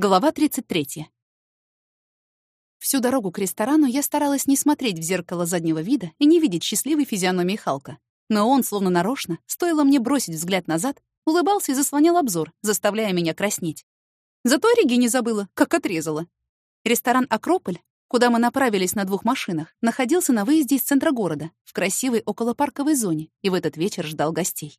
Глава 33. Всю дорогу к ресторану я старалась не смотреть в зеркало заднего вида и не видеть счастливой физиономии Халка. Но он, словно нарочно, стоило мне бросить взгляд назад, улыбался и заслонял обзор, заставляя меня краснеть. Зато Риге не забыла, как отрезала. Ресторан «Акрополь», куда мы направились на двух машинах, находился на выезде из центра города, в красивой околопарковой зоне, и в этот вечер ждал гостей.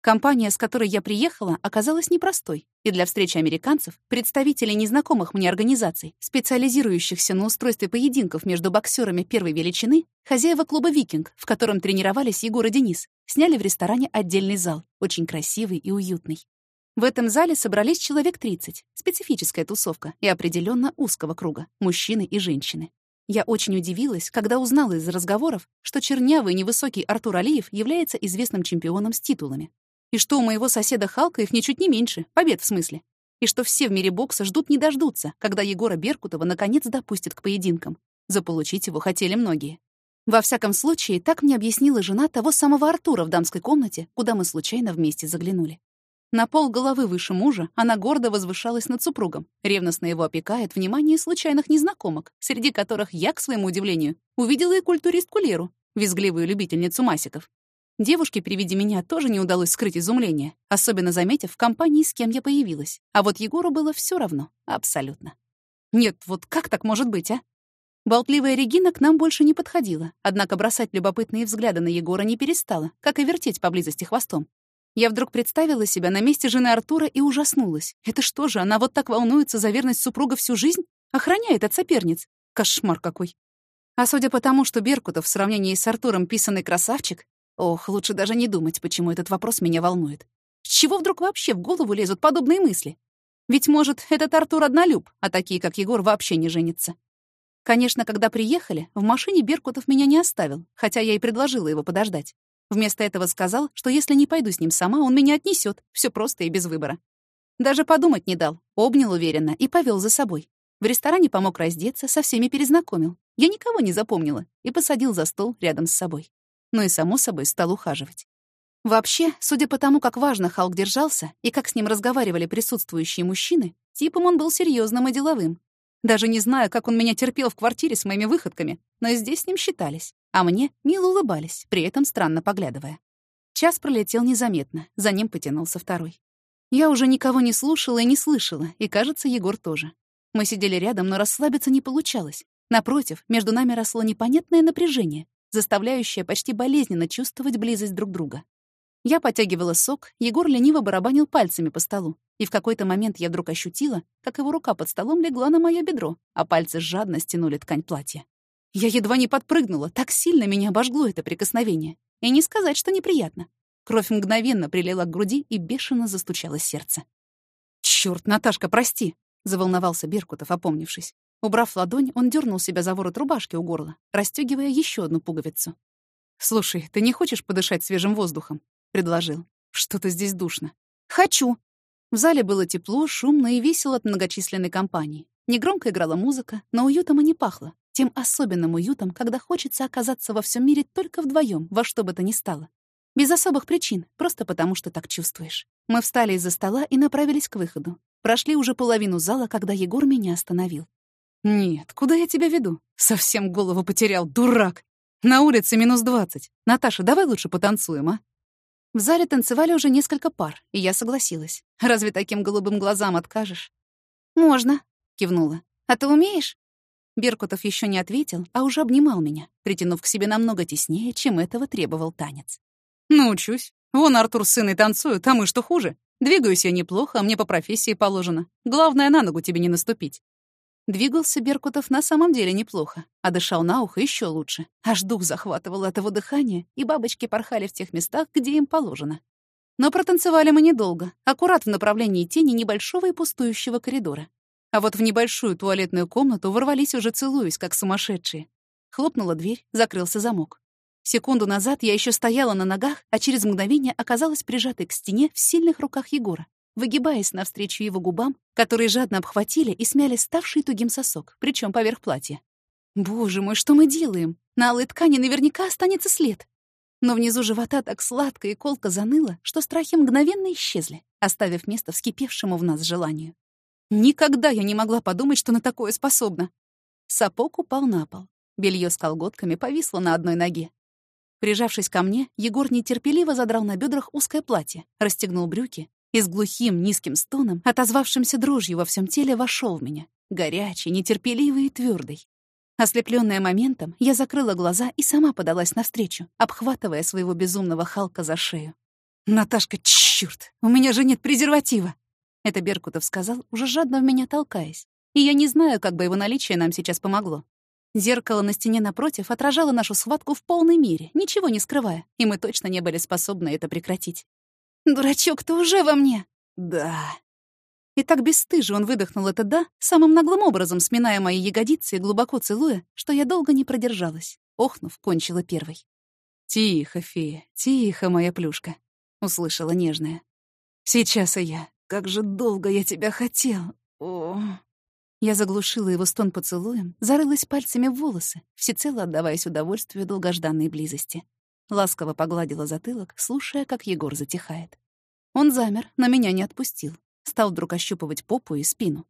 Компания, с которой я приехала, оказалась непростой, и для встречи американцев, представителей незнакомых мне организаций, специализирующихся на устройстве поединков между боксерами первой величины, хозяева клуба «Викинг», в котором тренировались Егор и Денис, сняли в ресторане отдельный зал, очень красивый и уютный. В этом зале собрались человек 30, специфическая тусовка и определенно узкого круга, мужчины и женщины. Я очень удивилась, когда узнала из разговоров, что чернявый невысокий Артур Алиев является известным чемпионом с титулами, и что у моего соседа Халка их ничуть не меньше, побед в смысле. И что все в мире бокса ждут не дождутся, когда Егора Беркутова наконец допустят к поединкам. Заполучить его хотели многие. Во всяком случае, так мне объяснила жена того самого Артура в дамской комнате, куда мы случайно вместе заглянули. На пол головы выше мужа она гордо возвышалась над супругом, ревностно его опекает внимание случайных незнакомок, среди которых я, к своему удивлению, увидела и культуристку Леру, визгливую любительницу масиков, Девушке при виде меня тоже не удалось скрыть изумление, особенно заметив в компании, с кем я появилась. А вот Егору было все равно, абсолютно. Нет, вот как так может быть, а? Болтливая Регина к нам больше не подходила, однако бросать любопытные взгляды на Егора не перестала, как и вертеть поблизости хвостом. Я вдруг представила себя на месте жены Артура и ужаснулась. Это что же, она вот так волнуется за верность супруга всю жизнь? Охраняет от соперниц? Кошмар какой. А судя по тому, что Беркутов в сравнении с Артуром писанный красавчик, Ох, лучше даже не думать, почему этот вопрос меня волнует. С чего вдруг вообще в голову лезут подобные мысли? Ведь, может, этот Артур однолюб, а такие, как Егор, вообще не женятся. Конечно, когда приехали, в машине Беркутов меня не оставил, хотя я и предложила его подождать. Вместо этого сказал, что если не пойду с ним сама, он меня отнесет. Все просто и без выбора. Даже подумать не дал, обнял уверенно и повел за собой. В ресторане помог раздеться, со всеми перезнакомил. Я никого не запомнила и посадил за стол рядом с собой но и, само собой, стал ухаживать. Вообще, судя по тому, как важно Халк держался и как с ним разговаривали присутствующие мужчины, типом он был серьезным и деловым. Даже не знаю, как он меня терпел в квартире с моими выходками, но здесь с ним считались, а мне мило улыбались, при этом странно поглядывая. Час пролетел незаметно, за ним потянулся второй. Я уже никого не слушала и не слышала, и, кажется, Егор тоже. Мы сидели рядом, но расслабиться не получалось. Напротив, между нами росло непонятное напряжение, заставляющая почти болезненно чувствовать близость друг друга. Я потягивала сок, Егор лениво барабанил пальцами по столу, и в какой-то момент я вдруг ощутила, как его рука под столом легла на моё бедро, а пальцы жадно стянули ткань платья. Я едва не подпрыгнула, так сильно меня обожгло это прикосновение. И не сказать, что неприятно. Кровь мгновенно прилила к груди и бешено застучало сердце. «Чёрт, Наташка, прости!» — заволновался Беркутов, опомнившись. Убрав ладонь, он дернул себя за ворот рубашки у горла, расстегивая еще одну пуговицу. «Слушай, ты не хочешь подышать свежим воздухом?» — предложил. «Что-то здесь душно». «Хочу!» В зале было тепло, шумно и весело от многочисленной компании. Негромко играла музыка, но уютом и не пахло. Тем особенным уютом, когда хочется оказаться во всем мире только вдвоем, во что бы то ни стало. Без особых причин, просто потому что так чувствуешь. Мы встали из-за стола и направились к выходу. Прошли уже половину зала, когда Егор меня остановил. «Нет, куда я тебя веду? Совсем голову потерял, дурак! На улице минус двадцать. Наташа, давай лучше потанцуем, а?» В зале танцевали уже несколько пар, и я согласилась. Разве таким голубым глазам откажешь? «Можно», — кивнула. «А ты умеешь?» Беркутов еще не ответил, а уже обнимал меня, притянув к себе намного теснее, чем этого требовал танец. «Научусь. Вон Артур с сыной танцуют, а мы что хуже? Двигаюсь я неплохо, а мне по профессии положено. Главное, на ногу тебе не наступить. Двигался Беркутов на самом деле неплохо, а дышал на ухо еще лучше. Аж дух захватывал от его дыхания, и бабочки порхали в тех местах, где им положено. Но протанцевали мы недолго, аккурат в направлении тени небольшого и пустующего коридора. А вот в небольшую туалетную комнату ворвались уже целуясь, как сумасшедшие. Хлопнула дверь, закрылся замок. Секунду назад я еще стояла на ногах, а через мгновение оказалась прижатой к стене в сильных руках Егора выгибаясь навстречу его губам, которые жадно обхватили и смяли ставший тугим сосок, причем поверх платья. Боже мой, что мы делаем? На алой ткани наверняка останется след. Но внизу живота так сладко и колко заныло, что страхи мгновенно исчезли, оставив место вскипевшему в нас желанию. Никогда я не могла подумать, что на такое способна. Сапог упал на пол. Белье с колготками повисло на одной ноге. Прижавшись ко мне, Егор нетерпеливо задрал на бедрах узкое платье, расстегнул брюки и с глухим низким стоном, отозвавшимся дрожью во всем теле, вошел в меня, горячий, нетерпеливый и твердый. Ослепленная моментом, я закрыла глаза и сама подалась навстречу, обхватывая своего безумного Халка за шею. «Наташка, чёрт, у меня же нет презерватива!» Это Беркутов сказал, уже жадно в меня толкаясь. И я не знаю, как бы его наличие нам сейчас помогло. Зеркало на стене напротив отражало нашу схватку в полной мере, ничего не скрывая, и мы точно не были способны это прекратить. «Дурачок, ты уже во мне!» «Да». И так бесстыже он выдохнул это «да», самым наглым образом сминая мои ягодицы и глубоко целуя, что я долго не продержалась. Охнув, кончила первой. «Тихо, фея, тихо, моя плюшка», — услышала нежная. «Сейчас и я. Как же долго я тебя хотел. О, я заглушила его стон поцелуем, зарылась пальцами в волосы, всецело отдаваясь удовольствию долгожданной близости. Ласково погладила затылок, слушая, как Егор затихает. Он замер, но меня не отпустил. Стал вдруг ощупывать попу и спину.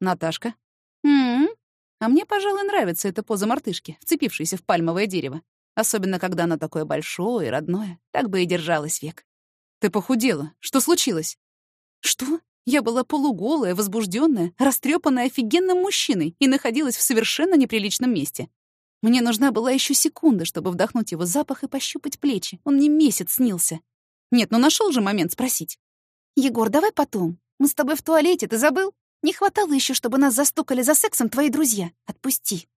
«Наташка?» «М-м-м?» А мне, пожалуй, нравится эта поза мартышки, вцепившейся в пальмовое дерево. Особенно, когда оно такое большое и родное. Так бы и держалось век. «Ты похудела. Что случилось?» «Что?» Я была полуголая, возбужденная, растрепанная офигенным мужчиной и находилась в совершенно неприличном месте. Мне нужна была еще секунда, чтобы вдохнуть его запах и пощупать плечи. Он мне месяц снился. Нет, ну нашел же момент спросить. «Егор, давай потом. Мы с тобой в туалете, ты забыл? Не хватало еще, чтобы нас застукали за сексом твои друзья. Отпусти».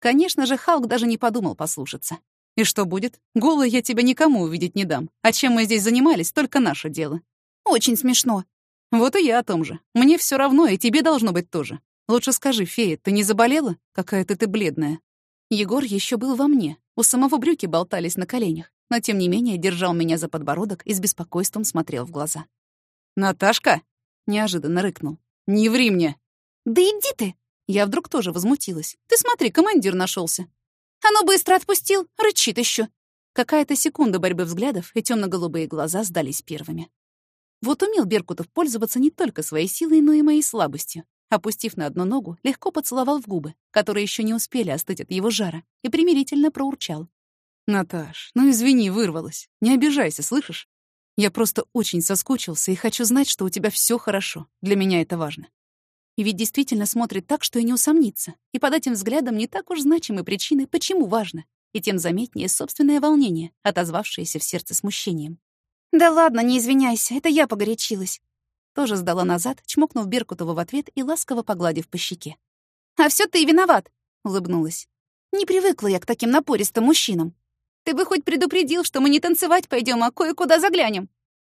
Конечно же, Халк даже не подумал послушаться. «И что будет? Голой я тебя никому увидеть не дам. А чем мы здесь занимались, только наше дело». «Очень смешно», вот и я о том же. Мне все равно, и тебе должно быть тоже. Лучше скажи, фея, ты не заболела? Какая-то ты бледная. Егор еще был во мне. У самого брюки болтались на коленях, но тем не менее держал меня за подбородок и с беспокойством смотрел в глаза. «Наташка!» — неожиданно рыкнул. «Не ври мне!» «Да иди ты!» Я вдруг тоже возмутилась. «Ты смотри, командир нашелся. А ну быстро отпустил! Рычит еще. Какая-то секунда борьбы взглядов, и темно голубые глаза сдались первыми. Вот умел Беркутов пользоваться не только своей силой, но и моей слабостью. Опустив на одну ногу, легко поцеловал в губы, которые еще не успели остыть от его жара, и примирительно проурчал. «Наташ, ну извини, вырвалась. Не обижайся, слышишь? Я просто очень соскучился и хочу знать, что у тебя все хорошо. Для меня это важно». И ведь действительно смотрит так, что и не усомнится. И под этим взглядом не так уж значимы причины, почему важно. И тем заметнее собственное волнение, отозвавшееся в сердце смущением. «Да ладно, не извиняйся, это я погорячилась». Тоже сдала назад, чмокнув Беркутова в ответ и ласково погладив по щеке. «А все ты и виноват», — улыбнулась. «Не привыкла я к таким напористым мужчинам. Ты бы хоть предупредил, что мы не танцевать пойдем, а кое-куда заглянем.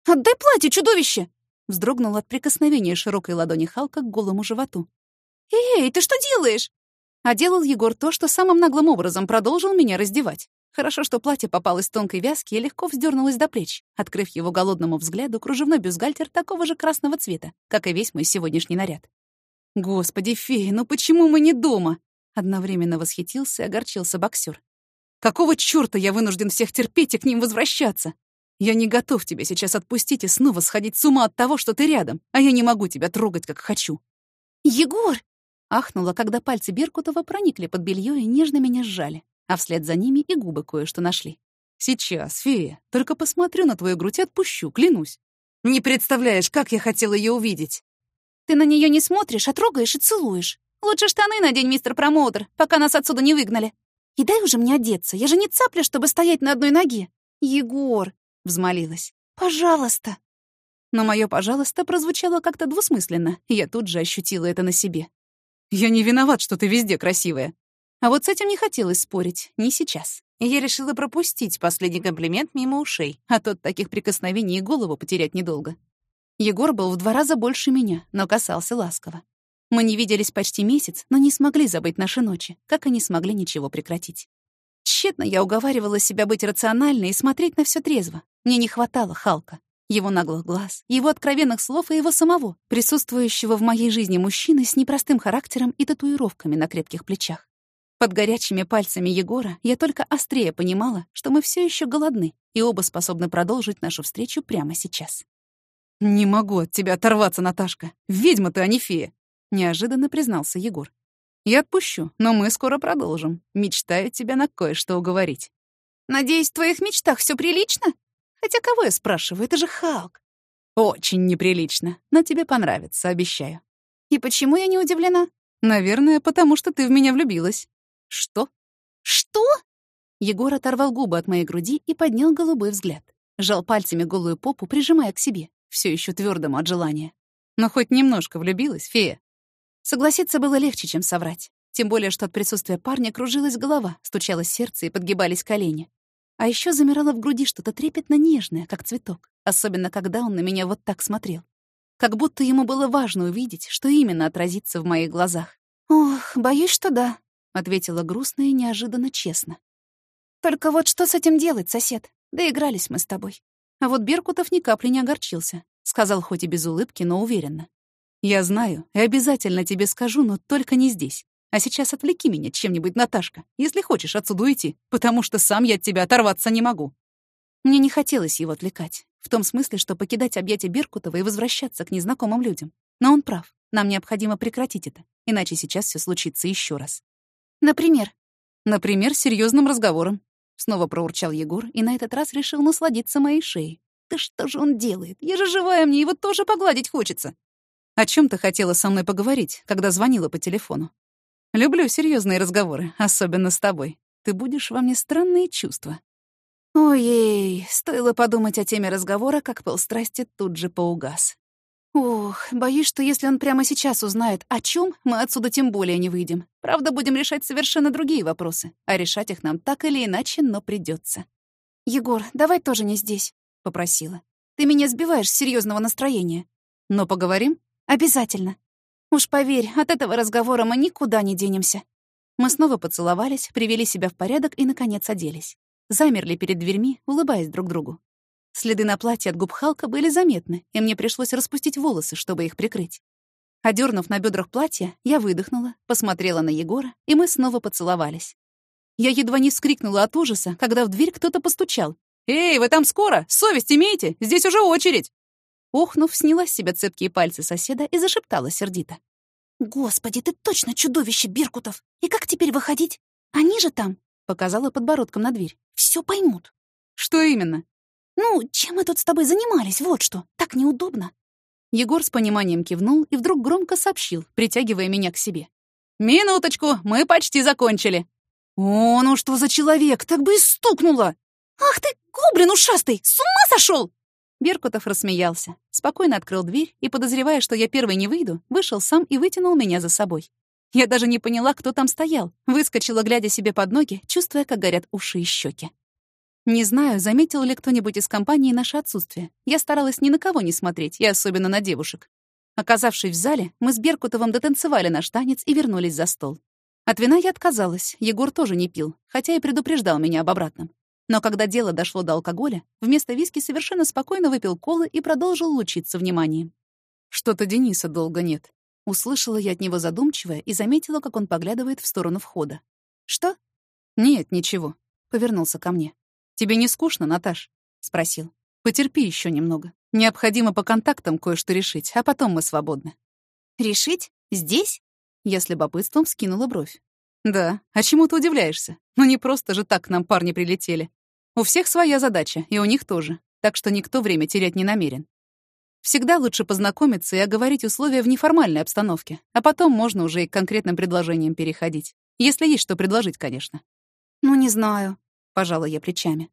Отдай платье, чудовище!» Вздрогнул от прикосновения широкой ладони Халка к голому животу. «Эй, ты что делаешь?» А делал Егор то, что самым наглым образом продолжил меня раздевать. Хорошо, что платье попалось тонкой вязки и легко вздернулось до плеч, открыв его голодному взгляду кружевной бюстгальтер такого же красного цвета, как и весь мой сегодняшний наряд. «Господи, фея, ну почему мы не дома?» Одновременно восхитился и огорчился боксер. «Какого чёрта я вынужден всех терпеть и к ним возвращаться? Я не готов тебя сейчас отпустить и снова сходить с ума от того, что ты рядом, а я не могу тебя трогать, как хочу». «Егор!» — ахнула, когда пальцы Беркутова проникли под белье и нежно меня сжали а вслед за ними и губы кое-что нашли. «Сейчас, фея, только посмотрю на твою грудь и отпущу, клянусь. Не представляешь, как я хотела ее увидеть!» «Ты на нее не смотришь, а трогаешь и целуешь. Лучше штаны надень, мистер промоутер, пока нас отсюда не выгнали. И дай уже мне одеться, я же не цапля, чтобы стоять на одной ноге. Егор!» — взмолилась. «Пожалуйста!» Но мое «пожалуйста» прозвучало как-то двусмысленно, и я тут же ощутила это на себе. «Я не виноват, что ты везде красивая», а вот с этим не хотелось спорить, не сейчас. Я решила пропустить последний комплимент мимо ушей, а тот таких прикосновений и голову потерять недолго. Егор был в два раза больше меня, но касался ласково. Мы не виделись почти месяц, но не смогли забыть наши ночи, как и не смогли ничего прекратить. Тщетно я уговаривала себя быть рациональной и смотреть на все трезво. Мне не хватало Халка, его наглых глаз, его откровенных слов и его самого, присутствующего в моей жизни мужчины с непростым характером и татуировками на крепких плечах. Под горячими пальцами Егора я только острее понимала, что мы все еще голодны и оба способны продолжить нашу встречу прямо сейчас. «Не могу от тебя оторваться, Наташка. Ведьма ты, а не фея. неожиданно признался Егор. «Я отпущу, но мы скоро продолжим. Мечтаю тебя на кое-что уговорить». «Надеюсь, в твоих мечтах все прилично? Хотя кого я спрашиваю, это же Халк». «Очень неприлично, но тебе понравится, обещаю». «И почему я не удивлена?» «Наверное, потому что ты в меня влюбилась». «Что?» «Что?» Егор оторвал губы от моей груди и поднял голубой взгляд. Жал пальцами голую попу, прижимая к себе, все еще твердому от желания. Но хоть немножко влюбилась, фея. Согласиться было легче, чем соврать. Тем более, что от присутствия парня кружилась голова, стучалось сердце и подгибались колени. А еще замирало в груди что-то трепетно нежное, как цветок, особенно когда он на меня вот так смотрел. Как будто ему было важно увидеть, что именно отразится в моих глазах. «Ох, боюсь, что да», — ответила грустно и неожиданно честно. «Только вот что с этим делать, сосед? Доигрались мы с тобой». А вот Беркутов ни капли не огорчился. Сказал хоть и без улыбки, но уверенно. «Я знаю и обязательно тебе скажу, но только не здесь. А сейчас отвлеки меня чем-нибудь, Наташка, если хочешь отсюда уйти, потому что сам я от тебя оторваться не могу». Мне не хотелось его отвлекать. В том смысле, что покидать объятия Беркутова и возвращаться к незнакомым людям. Но он прав. Нам необходимо прекратить это, иначе сейчас все случится еще раз. Например? Например, серьезным разговором. Снова проурчал Егор и на этот раз решил насладиться моей шеей. «Да что же он делает? Я же живая, мне его тоже погладить хочется!» «О чем ты хотела со мной поговорить, когда звонила по телефону?» «Люблю серьезные разговоры, особенно с тобой. Ты будешь во мне странные чувства». Ой, стоило подумать о теме разговора, как пыл страсти тут же поугас. Ох, боюсь, что если он прямо сейчас узнает, о чем, мы отсюда тем более не выйдем. Правда, будем решать совершенно другие вопросы, а решать их нам так или иначе, но придется. Егор, давай тоже не здесь, попросила. Ты меня сбиваешь с серьезного настроения. Но поговорим? Обязательно. Уж поверь, от этого разговора мы никуда не денемся. Мы снова поцеловались, привели себя в порядок и, наконец, оделись. Замерли перед дверьми, улыбаясь друг другу. Следы на платье от губ Халка были заметны, и мне пришлось распустить волосы, чтобы их прикрыть. Одернув на бедрах платье, я выдохнула, посмотрела на Егора, и мы снова поцеловались. Я едва не вскрикнула от ужаса, когда в дверь кто-то постучал. «Эй, вы там скоро? Совесть имеете? Здесь уже очередь!» Охнув, сняла с себя цепкие пальцы соседа и зашептала сердито. «Господи, ты точно чудовище, Беркутов! И как теперь выходить? Они же там!» — показала подбородком на дверь. «Все поймут». «Что именно?» «Ну, чем мы тут с тобой занимались, вот что. Так неудобно». Егор с пониманием кивнул и вдруг громко сообщил, притягивая меня к себе. «Минуточку, мы почти закончили». «О, ну что за человек, так бы и стукнуло!» «Ах ты, гоблин ушастый, с ума сошел!» Беркутов рассмеялся, спокойно открыл дверь и, подозревая, что я первой не выйду, вышел сам и вытянул меня за собой. Я даже не поняла, кто там стоял, выскочила, глядя себе под ноги, чувствуя, как горят уши и щеки. Не знаю, заметил ли кто-нибудь из компании наше отсутствие. Я старалась ни на кого не смотреть, и особенно на девушек. Оказавшись в зале, мы с Беркутовым дотанцевали наш танец и вернулись за стол. От вина я отказалась, Егор тоже не пил, хотя и предупреждал меня об обратном. Но когда дело дошло до алкоголя, вместо виски совершенно спокойно выпил колы и продолжил лучиться вниманием. Что-то Дениса долго нет. Услышала я от него задумчивое и заметила, как он поглядывает в сторону входа. «Что?» «Нет, ничего», — повернулся ко мне. «Тебе не скучно, Наташ?» — спросил. «Потерпи еще немного. Необходимо по контактам кое-что решить, а потом мы свободны». «Решить? Здесь?» Я с любопытством скинула бровь. «Да, а чему ты удивляешься? Ну не просто же так к нам парни прилетели. У всех своя задача, и у них тоже, так что никто время терять не намерен. Всегда лучше познакомиться и оговорить условия в неформальной обстановке, а потом можно уже и к конкретным предложениям переходить. Если есть что предложить, конечно. «Ну, не знаю», — пожала я плечами.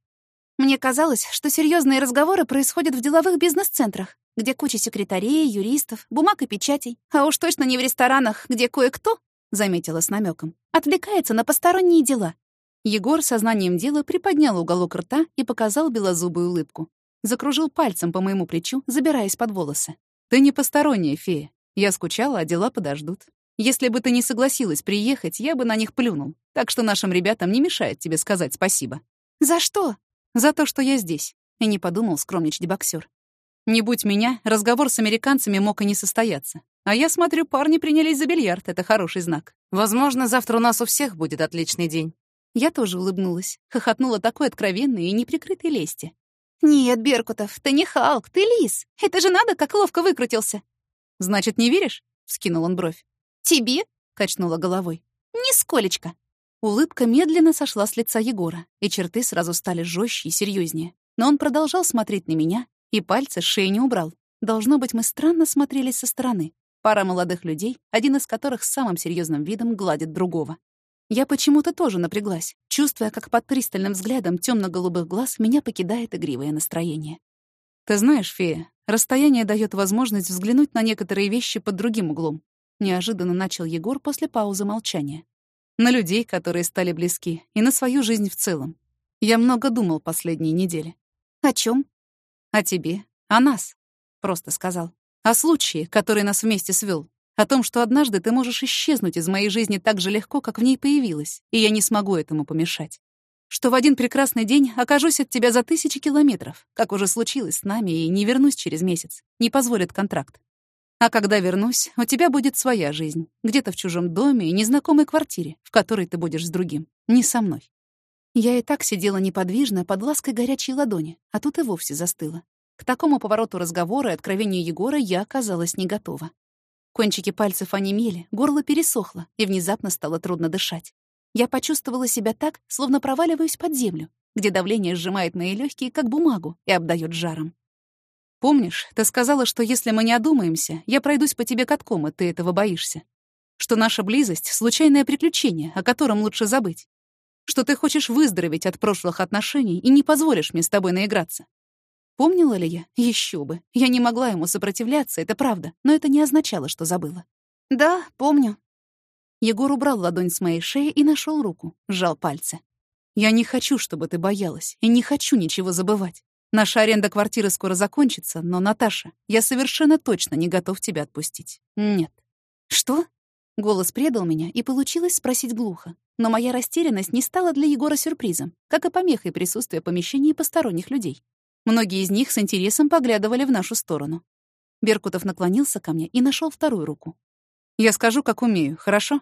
«Мне казалось, что серьезные разговоры происходят в деловых бизнес-центрах, где куча секретарей, юристов, бумаг и печатей, а уж точно не в ресторанах, где кое-кто, — заметила с намеком, — отвлекается на посторонние дела». Егор сознанием дела приподнял уголок рта и показал белозубую улыбку. Закружил пальцем по моему плечу, забираясь под волосы. «Ты не посторонняя фея. Я скучала, а дела подождут. Если бы ты не согласилась приехать, я бы на них плюнул. Так что нашим ребятам не мешает тебе сказать спасибо». «За что?» «За то, что я здесь». И не подумал скромничать боксер. Не будь меня, разговор с американцами мог и не состояться. А я смотрю, парни принялись за бильярд, это хороший знак. Возможно, завтра у нас у всех будет отличный день. Я тоже улыбнулась, хохотнула такой откровенной и неприкрытой лести. «Нет, Беркутов, ты не Халк, ты лис. Это же надо, как ловко выкрутился». «Значит, не веришь?» — вскинул он бровь. «Тебе?» — качнула головой. «Нисколечко». Улыбка медленно сошла с лица Егора, и черты сразу стали жестче и серьезнее. Но он продолжал смотреть на меня, и пальцы с шеи не убрал. Должно быть, мы странно смотрелись со стороны. Пара молодых людей, один из которых с самым серьезным видом гладит другого. Я почему-то тоже напряглась, чувствуя, как под пристальным взглядом темно голубых глаз меня покидает игривое настроение. «Ты знаешь, фея, расстояние дает возможность взглянуть на некоторые вещи под другим углом», неожиданно начал Егор после паузы молчания на людей, которые стали близки, и на свою жизнь в целом. Я много думал последние недели. О чем? О тебе, о нас, просто сказал. О случае, который нас вместе свел, о том, что однажды ты можешь исчезнуть из моей жизни так же легко, как в ней появилась, и я не смогу этому помешать. Что в один прекрасный день окажусь от тебя за тысячи километров, как уже случилось с нами, и не вернусь через месяц, не позволит контракт. А когда вернусь, у тебя будет своя жизнь, где-то в чужом доме и незнакомой квартире, в которой ты будешь с другим, не со мной. Я и так сидела неподвижно под лаской горячей ладони, а тут и вовсе застыла. К такому повороту разговора и откровению Егора я оказалась не готова. Кончики пальцев онемели, горло пересохло, и внезапно стало трудно дышать. Я почувствовала себя так, словно проваливаюсь под землю, где давление сжимает мои легкие, как бумагу, и обдает жаром. Помнишь, ты сказала, что если мы не одумаемся, я пройдусь по тебе катком, и ты этого боишься? Что наша близость — случайное приключение, о котором лучше забыть? Что ты хочешь выздороветь от прошлых отношений и не позволишь мне с тобой наиграться? Помнила ли я? Еще бы. Я не могла ему сопротивляться, это правда, но это не означало, что забыла. Да, помню. Егор убрал ладонь с моей шеи и нашел руку, сжал пальцы. Я не хочу, чтобы ты боялась, и не хочу ничего забывать. Наша аренда квартиры скоро закончится, но, Наташа, я совершенно точно не готов тебя отпустить. Нет. Что? Голос предал меня, и получилось спросить глухо. Но моя растерянность не стала для Егора сюрпризом, как и помехой присутствия помещений посторонних людей. Многие из них с интересом поглядывали в нашу сторону. Беркутов наклонился ко мне и нашел вторую руку. «Я скажу, как умею, хорошо?»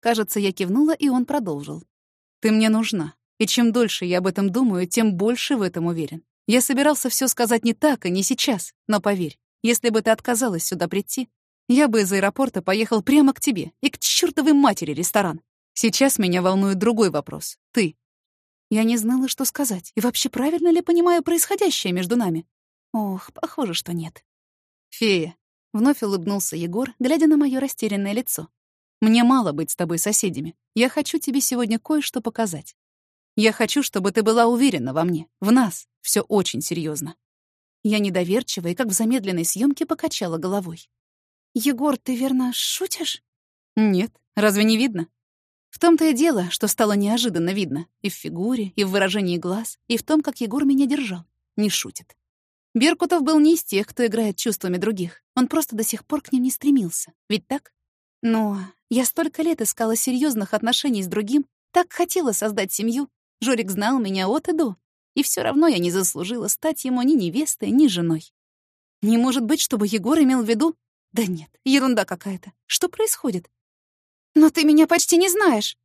Кажется, я кивнула, и он продолжил. «Ты мне нужна, и чем дольше я об этом думаю, тем больше в этом уверен. Я собирался все сказать не так и не сейчас, но поверь, если бы ты отказалась сюда прийти, я бы из аэропорта поехал прямо к тебе и к чертовой матери ресторан. Сейчас меня волнует другой вопрос. Ты. Я не знала, что сказать, и вообще правильно ли понимаю происходящее между нами? Ох, похоже, что нет. Фея. Вновь улыбнулся Егор, глядя на мое растерянное лицо. Мне мало быть с тобой соседями. Я хочу тебе сегодня кое-что показать. Я хочу, чтобы ты была уверена во мне, в нас. Все очень серьезно. Я недоверчиво и как в замедленной съемке покачала головой. «Егор, ты верно шутишь?» «Нет, разве не видно?» В том-то и дело, что стало неожиданно видно. И в фигуре, и в выражении глаз, и в том, как Егор меня держал. Не шутит. Беркутов был не из тех, кто играет чувствами других. Он просто до сих пор к ним не стремился. Ведь так? Но я столько лет искала серьезных отношений с другим, так хотела создать семью, Жорик знал меня от и до, и все равно я не заслужила стать ему ни невестой, ни женой. Не может быть, чтобы Егор имел в виду... Да нет, ерунда какая-то. Что происходит? Но ты меня почти не знаешь.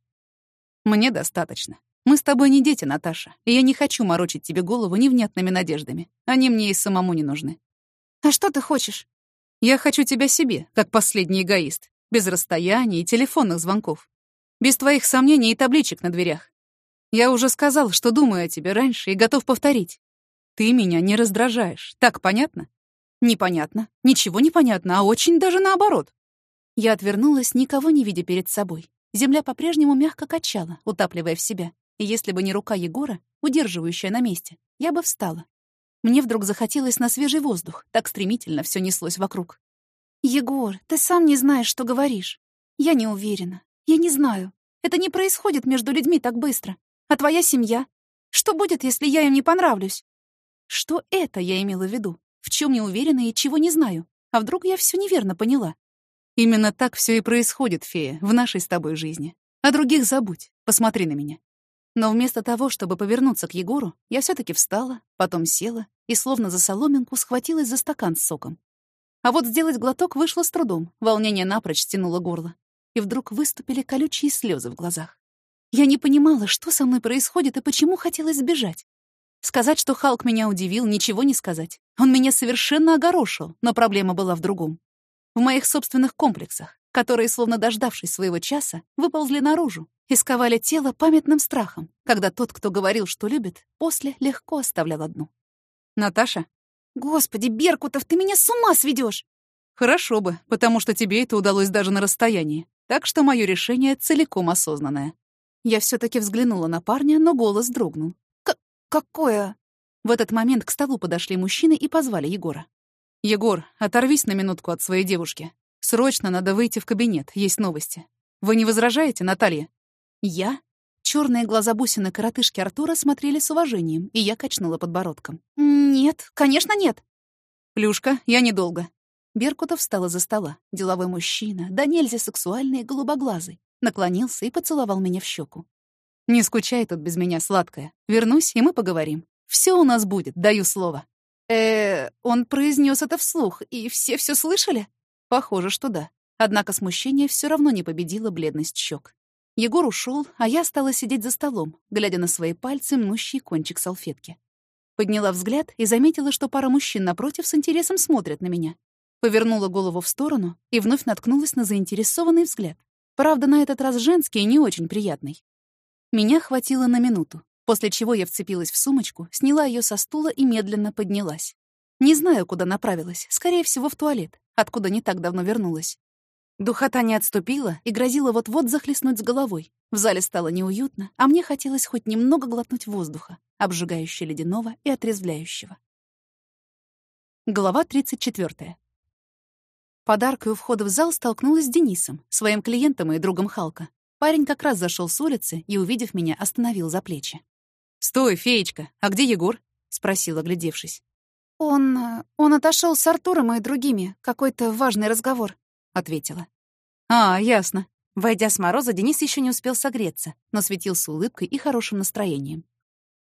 Мне достаточно. Мы с тобой не дети, Наташа, и я не хочу морочить тебе голову невнятными надеждами. Они мне и самому не нужны. А что ты хочешь? Я хочу тебя себе, как последний эгоист, без расстояния и телефонных звонков, без твоих сомнений и табличек на дверях, я уже сказал, что думаю о тебе раньше и готов повторить. Ты меня не раздражаешь. Так понятно? Непонятно. Ничего не понятно, а очень даже наоборот. Я отвернулась, никого не видя перед собой. Земля по-прежнему мягко качала, утапливая в себя. И если бы не рука Егора, удерживающая на месте, я бы встала. Мне вдруг захотелось на свежий воздух, так стремительно все неслось вокруг. «Егор, ты сам не знаешь, что говоришь. Я не уверена. Я не знаю. Это не происходит между людьми так быстро. А твоя семья? Что будет, если я им не понравлюсь? Что это я имела в виду? В чем не уверена и чего не знаю? А вдруг я все неверно поняла? Именно так все и происходит, фея, в нашей с тобой жизни. А других забудь, посмотри на меня. Но вместо того, чтобы повернуться к Егору, я все таки встала, потом села и, словно за соломинку, схватилась за стакан с соком. А вот сделать глоток вышло с трудом, волнение напрочь стянуло горло. И вдруг выступили колючие слезы в глазах. Я не понимала, что со мной происходит и почему хотелось сбежать. Сказать, что Халк меня удивил, ничего не сказать. Он меня совершенно огорошил, но проблема была в другом. В моих собственных комплексах. которые, словно дождавшись своего часа, выползли наружу и сковали тело памятным страхом, когда тот, кто говорил, что любит, после легко оставлял одну. «Наташа?» «Господи, Беркутов, ты меня с ума сведешь! «Хорошо бы, потому что тебе это удалось даже на расстоянии. Так что мое решение целиком осознанное». Я все таки взглянула на парня, но голос дрогнул. «Какое?» В этот момент к столу подошли мужчины и позвали Егора. «Егор, оторвись на минутку от своей девушки. Срочно надо выйти в кабинет, есть новости. Вы не возражаете, Наталья?» «Я?» Черные глаза бусины коротышки Артура смотрели с уважением, и я качнула подбородком. «Нет, конечно, нет». «Плюшка, я недолго. Беркутов встал из-за стола. Деловой мужчина, да нельзя сексуальный голубоглазый. Наклонился и поцеловал меня в щеку. «Не скучай тут без меня, сладкая. Вернусь, и мы поговорим. Все у нас будет, даю слово». Э, он произнес это вслух, и все все слышали? Похоже, что да. Однако смущение все равно не победило бледность щек. Егор ушел, а я стала сидеть за столом, глядя на свои пальцы, мнущий кончик салфетки. Подняла взгляд и заметила, что пара мужчин напротив с интересом смотрят на меня. Повернула голову в сторону и вновь наткнулась на заинтересованный взгляд. Правда, на этот раз женский и не очень приятный. Меня хватило на минуту, после чего я вцепилась в сумочку, сняла ее со стула и медленно поднялась. Не знаю, куда направилась, скорее всего, в туалет, откуда не так давно вернулась. Духота не отступила и грозила вот-вот захлестнуть с головой. В зале стало неуютно, а мне хотелось хоть немного глотнуть воздуха, обжигающего ледяного и отрезвляющего. Глава 34. Подаркой у входа в зал столкнулась с Денисом, своим клиентом и другом Халка. Парень как раз зашел с улицы и, увидев меня, остановил за плечи. «Стой, феечка, а где Егор?» — спросил, оглядевшись. «Он... Э, он отошел с Артуром и другими. Какой-то важный разговор», — ответила. «А, ясно». Войдя с мороза, Денис еще не успел согреться, но светился улыбкой и хорошим настроением.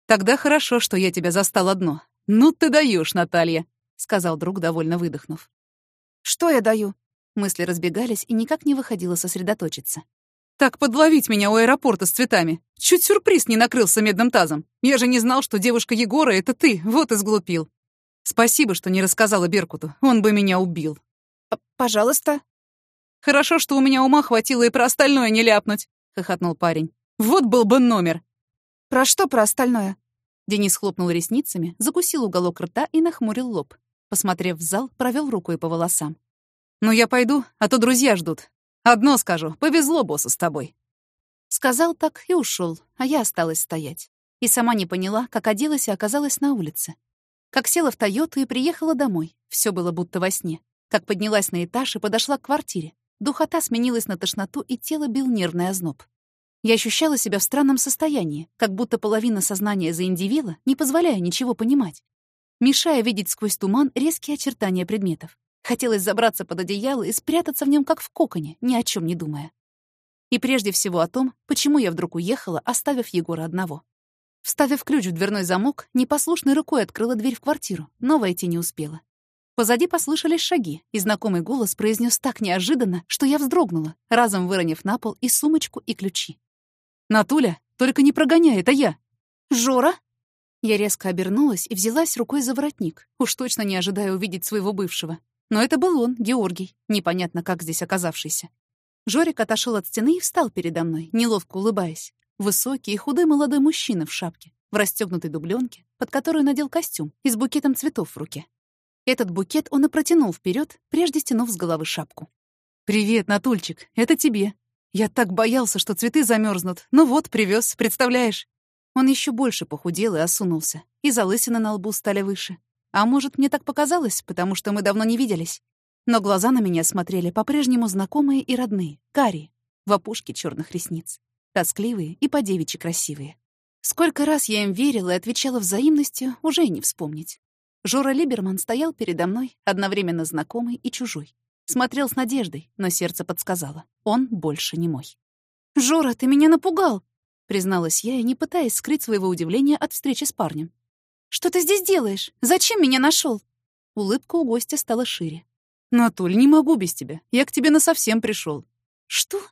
«Тогда хорошо, что я тебя застал одно. Ну ты даешь, Наталья», — сказал друг, довольно выдохнув. Что я даю?» Мысли разбегались и никак не выходило сосредоточиться. «Так подловить меня у аэропорта с цветами. Чуть сюрприз не накрылся медным тазом. Я же не знал, что девушка Егора — это ты, вот и сглупил. Спасибо, что не рассказала Беркуту, он бы меня убил». «Пожалуйста». «Хорошо, что у меня ума хватило и про остальное не ляпнуть», — хохотнул парень. «Вот был бы номер». «Про что про остальное?» Денис хлопнул ресницами, закусил уголок рта и нахмурил лоб. Посмотрев в зал, провел рукой по волосам. «Ну, я пойду, а то друзья ждут. Одно скажу, повезло боссу с тобой». Сказал так и ушел, а я осталась стоять. И сама не поняла, как оделась и оказалась на улице. Как села в Тойоту и приехала домой. Все было будто во сне. Как поднялась на этаж и подошла к квартире. Духота сменилась на тошноту, и тело бил нервный озноб. Я ощущала себя в странном состоянии, как будто половина сознания заиндивила, не позволяя ничего понимать мешая видеть сквозь туман резкие очертания предметов. Хотелось забраться под одеяло и спрятаться в нем, как в коконе, ни о чем не думая. И прежде всего о том, почему я вдруг уехала, оставив Егора одного. Вставив ключ в дверной замок, непослушной рукой открыла дверь в квартиру, но войти не успела. Позади послышались шаги, и знакомый голос произнес так неожиданно, что я вздрогнула, разом выронив на пол и сумочку, и ключи. «Натуля, только не прогоняй, это я!» «Жора?» Я резко обернулась и взялась рукой за воротник, уж точно не ожидая увидеть своего бывшего. Но это был он, Георгий, непонятно как здесь оказавшийся. Жорик отошел от стены и встал передо мной, неловко улыбаясь. Высокий и худой молодой мужчина в шапке, в расстегнутой дубленке, под которую надел костюм и с букетом цветов в руке. Этот букет он и протянул вперед, прежде стянув с головы шапку. «Привет, Натульчик, это тебе. Я так боялся, что цветы замерзнут. Ну вот, привез, представляешь?» Он еще больше похудел и осунулся, и залысины на лбу стали выше. А может, мне так показалось, потому что мы давно не виделись. Но глаза на меня смотрели по-прежнему знакомые и родные, карие, в опушке черных ресниц. Тоскливые и по-девичьи красивые. Сколько раз я им верила и отвечала взаимностью, уже и не вспомнить. Жора Либерман стоял передо мной, одновременно знакомый и чужой. Смотрел с надеждой, но сердце подсказало. Он больше не мой. «Жора, ты меня напугал!» Призналась я, не пытаясь скрыть своего удивления от встречи с парнем. «Что ты здесь делаешь? Зачем меня нашел? Улыбка у гостя стала шире. «Натуль, не могу без тебя. Я к тебе насовсем пришел. «Что?»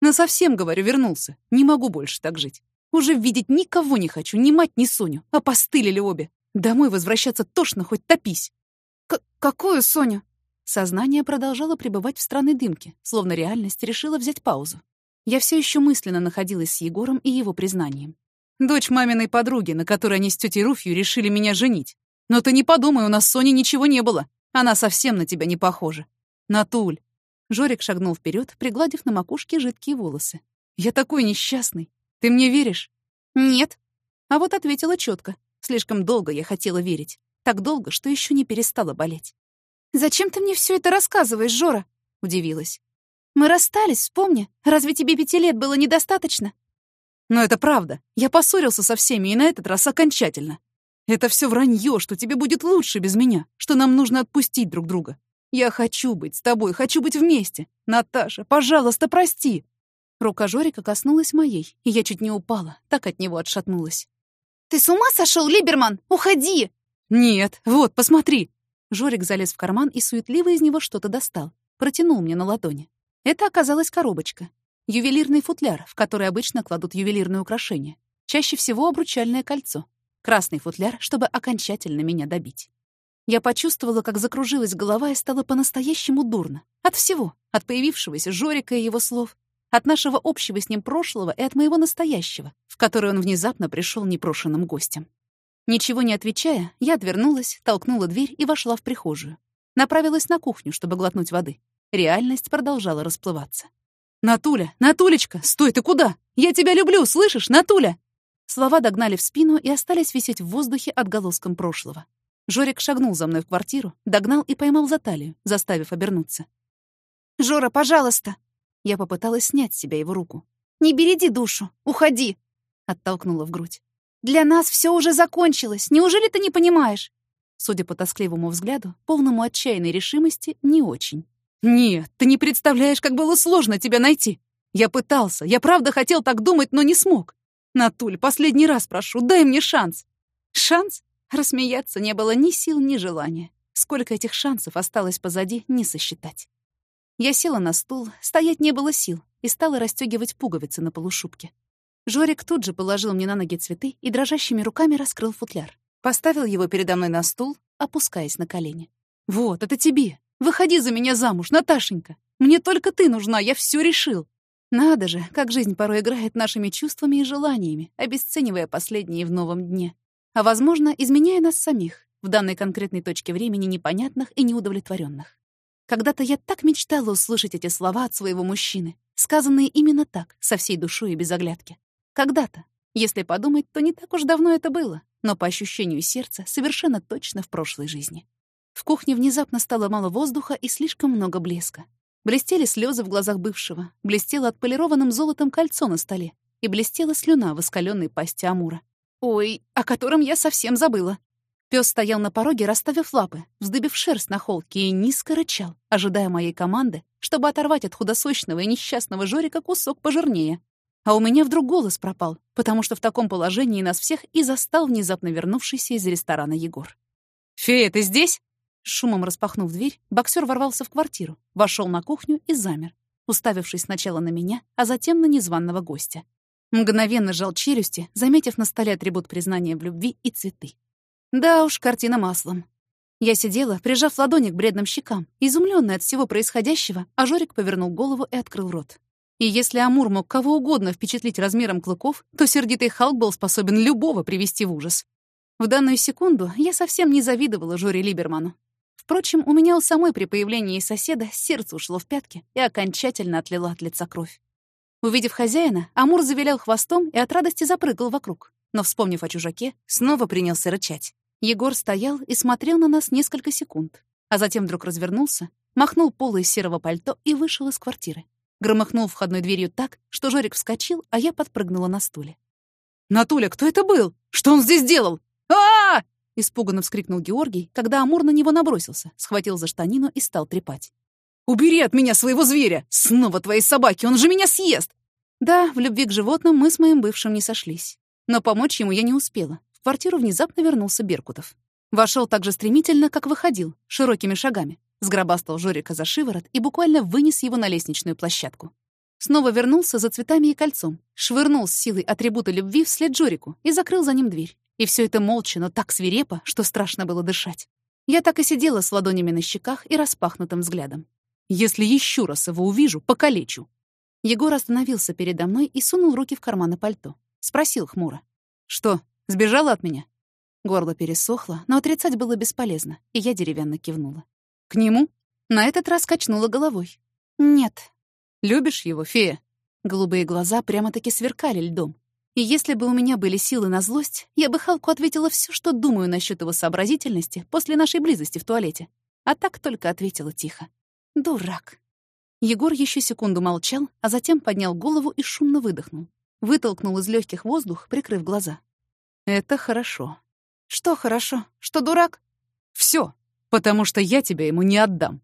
«Насовсем, говорю, вернулся. Не могу больше так жить. Уже видеть никого не хочу, ни мать, ни Соню. Опостылили обе. Домой возвращаться тошно, хоть топись». К «Какую Соню?» Сознание продолжало пребывать в странной дымке, словно реальность решила взять паузу. Я все еще мысленно находилась с Егором и его признанием. Дочь маминой подруги, на которой они с тетей Руфью решили меня женить. Но ты не подумай, у нас с Соней ничего не было. Она совсем на тебя не похожа. Натуль. Жорик шагнул вперед, пригладив на макушке жидкие волосы. Я такой несчастный. Ты мне веришь? Нет. А вот ответила четко. Слишком долго я хотела верить. Так долго, что еще не перестала болеть. «Зачем ты мне все это рассказываешь, Жора?» — удивилась. «Мы расстались, вспомни. Разве тебе пяти лет было недостаточно?» «Но это правда. Я поссорился со всеми, и на этот раз окончательно. Это все вранье, что тебе будет лучше без меня, что нам нужно отпустить друг друга. Я хочу быть с тобой, хочу быть вместе. Наташа, пожалуйста, прости!» Рука Жорика коснулась моей, и я чуть не упала, так от него отшатнулась. «Ты с ума сошел, Либерман? Уходи!» «Нет, вот, посмотри!» Жорик залез в карман и суетливо из него что-то достал. Протянул мне на ладони. Это оказалась коробочка. Ювелирный футляр, в который обычно кладут ювелирные украшения. Чаще всего обручальное кольцо. Красный футляр, чтобы окончательно меня добить. Я почувствовала, как закружилась голова и стало по-настоящему дурно. От всего. От появившегося Жорика и его слов. От нашего общего с ним прошлого и от моего настоящего, в который он внезапно пришел непрошенным гостем. Ничего не отвечая, я отвернулась, толкнула дверь и вошла в прихожую. Направилась на кухню, чтобы глотнуть воды. Реальность продолжала расплываться. «Натуля! Натулечка! Стой, ты куда? Я тебя люблю, слышишь, Натуля!» Слова догнали в спину и остались висеть в воздухе отголоском прошлого. Жорик шагнул за мной в квартиру, догнал и поймал за талию, заставив обернуться. «Жора, пожалуйста!» Я попыталась снять с себя его руку. «Не береди душу! Уходи!» Оттолкнула в грудь. Для нас все уже закончилось. Неужели ты не понимаешь? Судя по тоскливому взгляду, полному отчаянной решимости, не очень. Нет, ты не представляешь, как было сложно тебя найти. Я пытался, я правда хотел так думать, но не смог. Натуль, последний раз прошу, дай мне шанс. Шанс? Рассмеяться не было ни сил, ни желания. Сколько этих шансов осталось позади, не сосчитать. Я села на стул, стоять не было сил, и стала расстегивать пуговицы на полушубке. Жорик тут же положил мне на ноги цветы и дрожащими руками раскрыл футляр. Поставил его передо мной на стул, опускаясь на колени. «Вот, это тебе. Выходи за меня замуж, Наташенька. Мне только ты нужна, я все решил». Надо же, как жизнь порой играет нашими чувствами и желаниями, обесценивая последние в новом дне. А, возможно, изменяя нас самих, в данной конкретной точке времени непонятных и неудовлетворенных. Когда-то я так мечтала услышать эти слова от своего мужчины, сказанные именно так, со всей душой и без оглядки. Когда-то. Если подумать, то не так уж давно это было, но по ощущению сердца совершенно точно в прошлой жизни. В кухне внезапно стало мало воздуха и слишком много блеска. Блестели слезы в глазах бывшего, блестело отполированным золотом кольцо на столе и блестела слюна в искалённой пасти Амура. Ой, о котором я совсем забыла. Пёс стоял на пороге, расставив лапы, вздыбив шерсть на холке и низко рычал, ожидая моей команды, чтобы оторвать от худосочного и несчастного Жорика кусок пожирнее. А у меня вдруг голос пропал, потому что в таком положении нас всех и застал внезапно вернувшийся из ресторана Егор. «Фея, ты здесь?» Шумом распахнув дверь, боксер ворвался в квартиру, вошел на кухню и замер, уставившись сначала на меня, а затем на незваного гостя. Мгновенно сжал челюсти, заметив на столе атрибут признания в любви и цветы. Да уж, картина маслом. Я сидела, прижав ладони к бредным щекам, изумленная от всего происходящего, а Жорик повернул голову и открыл рот. И если Амур мог кого угодно впечатлить размером клыков, то сердитый Халк был способен любого привести в ужас. В данную секунду я совсем не завидовала Жоре Либерману. Впрочем, у меня у самой при появлении соседа сердце ушло в пятки и окончательно отлила от лица кровь. Увидев хозяина, Амур завилял хвостом и от радости запрыгал вокруг, но, вспомнив о чужаке, снова принялся рычать. Егор стоял и смотрел на нас несколько секунд, а затем вдруг развернулся, махнул полы из серого пальто и вышел из квартиры. Громыхнул входной дверью так, что Жорик вскочил, а я подпрыгнула на стуле. «Натуля, кто это был? Что он здесь делал? а, -а, -а Испуганно вскрикнул Георгий, когда Амур на него набросился, схватил за штанину и стал трепать. «Убери от меня своего зверя! Снова твоей собаки! Он же меня съест!» Да, в любви к животным мы с моим бывшим не сошлись. Но помочь ему я не успела. В квартиру внезапно вернулся Беркутов. Вошел так же стремительно, как выходил, широкими шагами. Сгробастал Жорика за шиворот и буквально вынес его на лестничную площадку. Снова вернулся за цветами и кольцом, швырнул с силой атрибута любви вслед Жорику и закрыл за ним дверь. И все это молча, но так свирепо, что страшно было дышать. Я так и сидела с ладонями на щеках и распахнутым взглядом. «Если еще раз его увижу, покалечу!» Егор остановился передо мной и сунул руки в карманы пальто. Спросил хмуро. «Что, сбежала от меня?» Горло пересохло, но отрицать было бесполезно, и я деревянно кивнула. «К нему?» На этот раз качнула головой. «Нет». «Любишь его, фея?» Голубые глаза прямо-таки сверкали льдом. И если бы у меня были силы на злость, я бы Халку ответила все, что думаю насчет его сообразительности после нашей близости в туалете. А так только ответила тихо. «Дурак». Егор еще секунду молчал, а затем поднял голову и шумно выдохнул. Вытолкнул из легких воздух, прикрыв глаза. «Это хорошо». «Что хорошо? Что дурак?» Все, потому что я тебя ему не отдам».